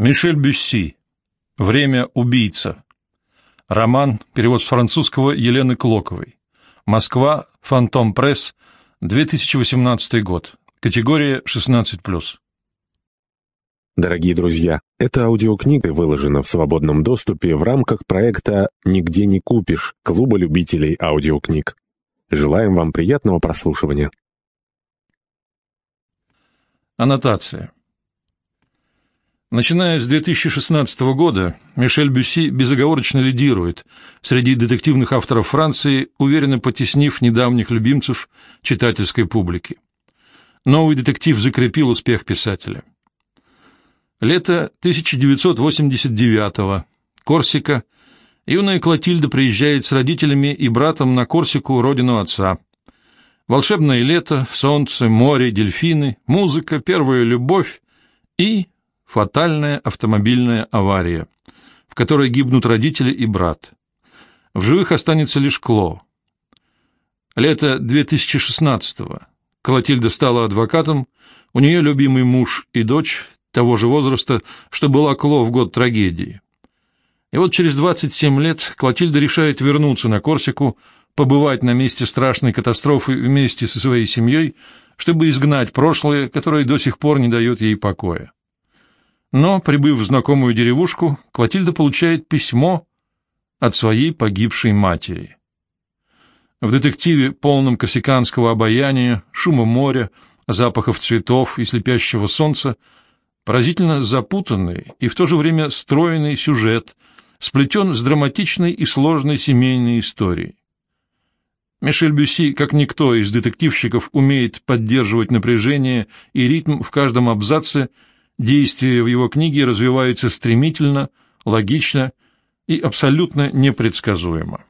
Мишель Бюсси. Время убийца. Роман. Перевод с французского Елены Клоковой. Москва. Фантом Пресс. 2018 год. Категория 16+. Дорогие друзья, эта аудиокнига выложена в свободном доступе в рамках проекта «Нигде не купишь» Клуба любителей аудиокниг. Желаем вам приятного прослушивания. Аннотация. Начиная с 2016 года, Мишель Бюсси безоговорочно лидирует среди детективных авторов Франции, уверенно потеснив недавних любимцев читательской публики. Новый детектив закрепил успех писателя. Лето 1989-го. Корсика. Юная Клотильда приезжает с родителями и братом на Корсику, родину отца. Волшебное лето, солнце, море, дельфины, музыка, первая любовь и фатальная автомобильная авария, в которой гибнут родители и брат. В живых останется лишь Кло. Лето 2016-го. Клотильда стала адвокатом, у нее любимый муж и дочь того же возраста, что была Кло в год трагедии. И вот через 27 лет Клотильда решает вернуться на Корсику, побывать на месте страшной катастрофы вместе со своей семьей, чтобы изгнать прошлое, которое до сих пор не дает ей покоя. Но, прибыв в знакомую деревушку, Клотильда получает письмо от своей погибшей матери. В детективе, полном корсиканского обаяния, шума моря, запахов цветов и слепящего солнца, поразительно запутанный и в то же время стройный сюжет, сплетен с драматичной и сложной семейной историей. Мишель Бюсси, как никто из детективщиков, умеет поддерживать напряжение и ритм в каждом абзаце – Действие в его книге развивается стремительно, логично и абсолютно непредсказуемо.